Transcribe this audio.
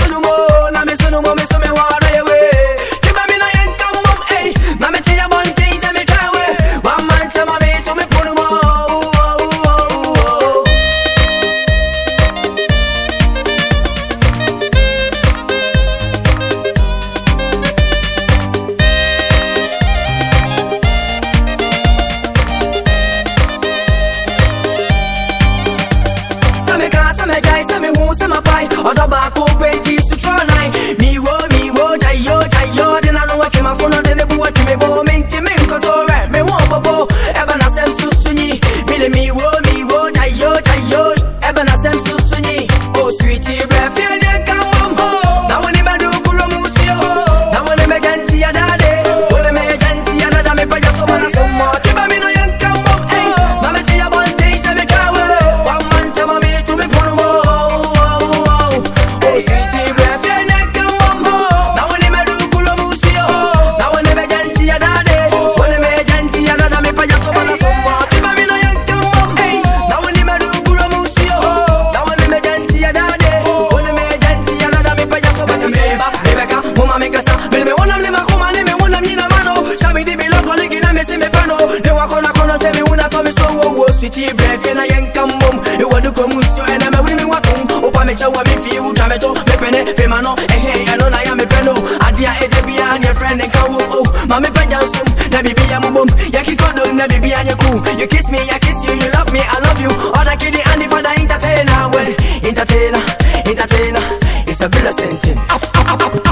seulement fiti brɛfie na yɛnka mmom ɛwɔ de kɔ mu nsuo ɛna mɛwode me watom wopa mekyɛ wɔ me fie wotwa me to. Mepɛ ne fema no ɛhe ɛno na yɛ mepɛ no adeɛ ɛda biaa neɛ frɛ ne nka wom o ma mepɛgya nsɛm na biribi yɛ mobom yɛkekɔ dom na biribi anyɛ cool you kiss me I kiss you you love me I love you. Ɔda kidi andi fada entertainer well entertainer entertainer. It's a blessing thing up, up, up.